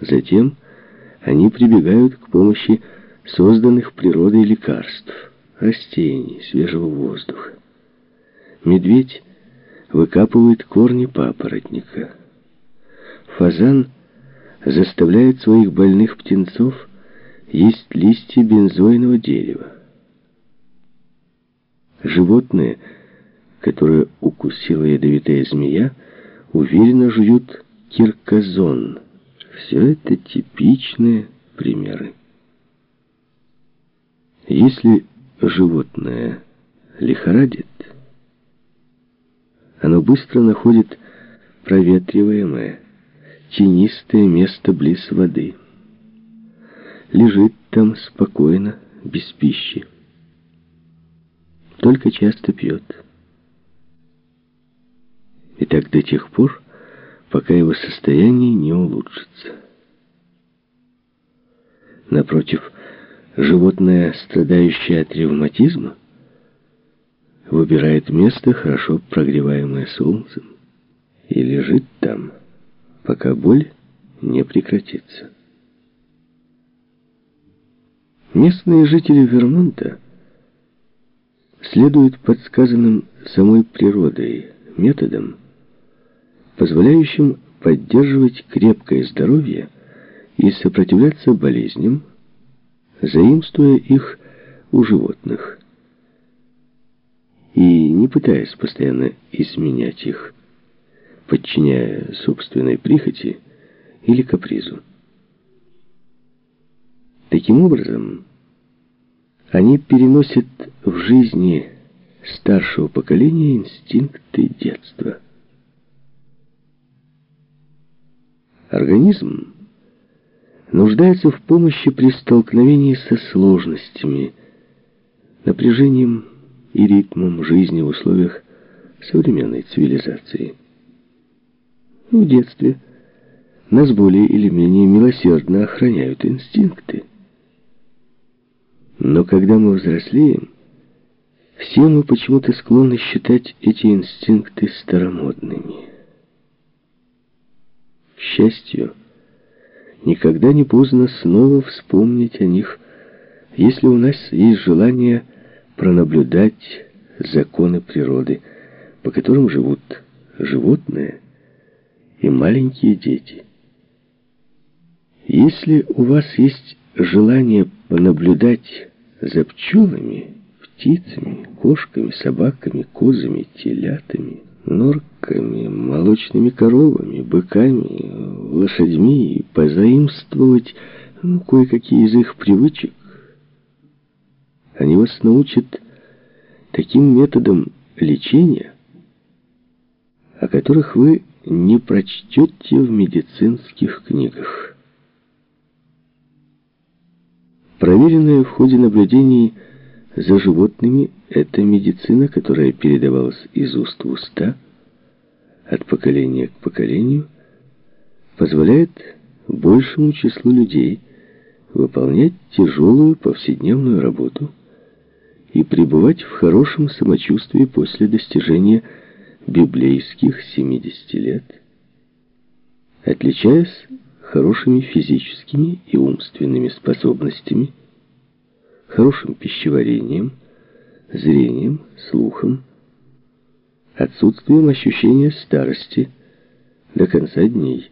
Затем они прибегают к помощи созданных природой лекарств, растений, свежего воздуха. Медведь выкапывает корни папоротника. Фазан заставляет своих больных птенцов есть листья бензойного дерева. Животные, которые укусила ядовитая змея, уверенно жуют кирказон. Все это типичные примеры. Если животное лихорадит, оно быстро находит проветриваемое, тенистое место близ воды. Лежит там спокойно, без пищи. Только часто пьет. И так до тех пор, пока его состояние не улучшится. Напротив, животное, страдающее от ревматизма, выбирает место, хорошо прогреваемое солнцем, и лежит там, пока боль не прекратится. Местные жители Вермонта следуют подсказанным самой природой методам, позволяющим поддерживать крепкое здоровье и сопротивляться болезням, заимствуя их у животных и не пытаясь постоянно изменять их, подчиняя собственной прихоти или капризу. Таким образом, они переносят в жизни старшего поколения инстинкты детства. Организм нуждается в помощи при столкновении со сложностями, напряжением и ритмом жизни в условиях современной цивилизации. В детстве нас более или менее милосердно охраняют инстинкты. Но когда мы взрослеем, все мы почему-то склонны считать эти инстинкты старомодными. К счастью, никогда не поздно снова вспомнить о них, если у нас есть желание пронаблюдать законы природы, по которым живут животные и маленькие дети. Если у вас есть желание понаблюдать за пчелами, птицами, кошками, собаками, козами, телятами, норками, молочными коровами, быками, лошадьми и позаимствовать ну, кое-какие из их привычек, они вас научат таким методам лечения, о которых вы не прочтете в медицинских книгах. Проверенная в ходе наблюдений за животными – это медицина, которая передавалась из уст в уста, от поколения к поколению, позволяет большему числу людей выполнять тяжелую повседневную работу – и пребывать в хорошем самочувствии после достижения библейских 70 лет, отличаясь хорошими физическими и умственными способностями, хорошим пищеварением, зрением, слухом, отсутствием ощущения старости до конца дней.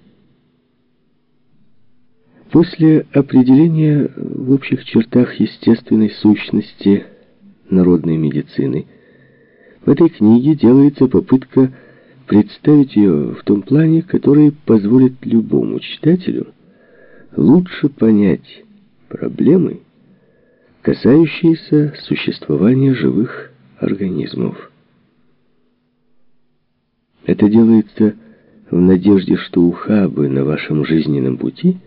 После определения в общих чертах естественной сущности народной медицины, в этой книге делается попытка представить ее в том плане, который позволит любому читателю лучше понять проблемы, касающиеся существования живых организмов. Это делается в надежде, что ухабы на вашем жизненном пути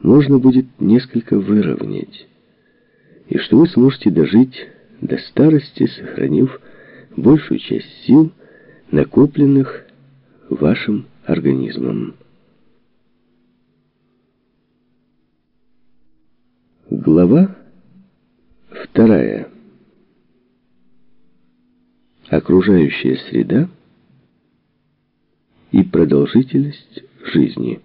можно будет несколько выровнять, и что вы сможете дожить до старости, сохранив большую часть сил, накопленных вашим организмом. Глава вторая. Окружающая среда и продолжительность жизни.